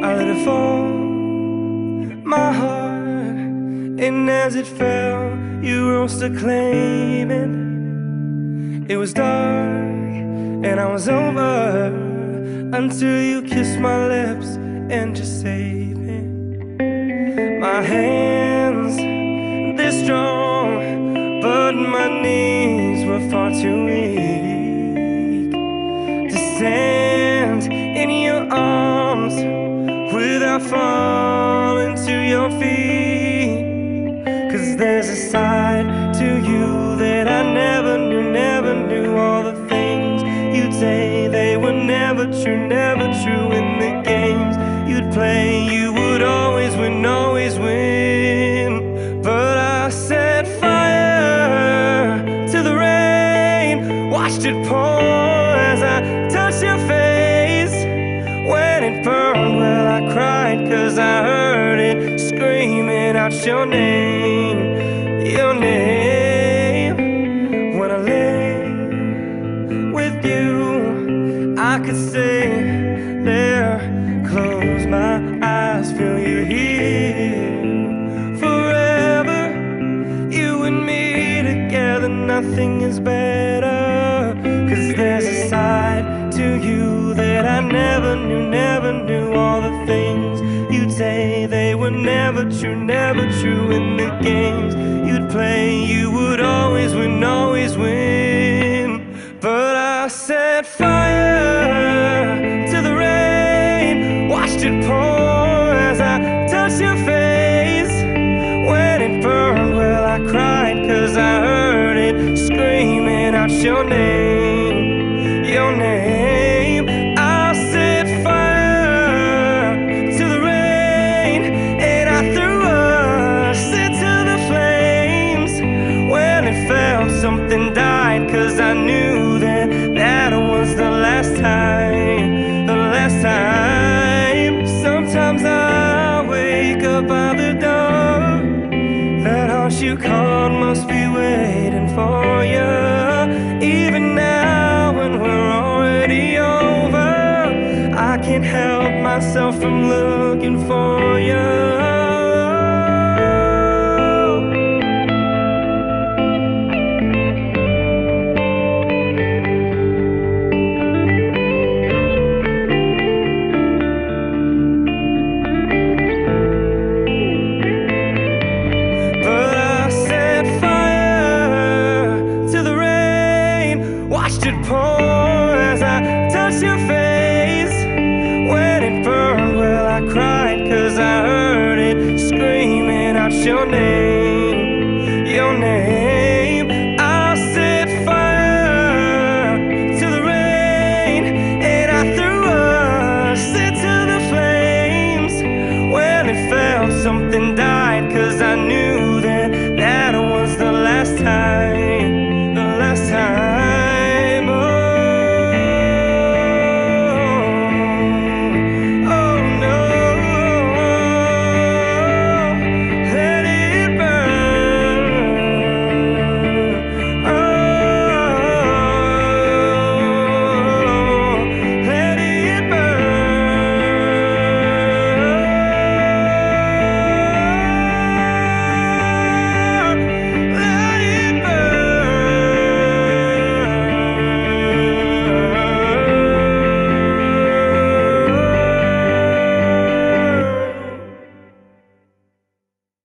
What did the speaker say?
I let it fall, my heart, and as it fell, you rose to claim it. It was dark, and I was over until you kissed my lips and just saved me. My hands, they're strong, but my knees were far too weak to stand in your arms without falling to your feet. Cause there's a side to you that I never knew, never knew. All the things you'd say, they were never true, never true. In the games you'd play, you would always win, always win. But I set fire to the rain, watched it pour as I touched your face. When it burned, well, I cried cause I heard it screaming out your name, your name. When I lay with you, I could stay there, close my eyes, feel you here forever. You and me together, nothing is better. Cause there's a side to you that I never knew, never knew. All the things you'd say, they were never true, never true. In the games you'd play, you would always win, always win. But I set fire to the rain, watched it pour as I touched your face. When it burned, well, I cried cause I heard it screaming out your name, time. Sometimes I wake up by the door. That horse you called must be waiting for you. Even now, when we're already over, I can't help myself from looking for you. I it pour as I touch your face. When it burned, well, I cried cause I heard it screaming out your name.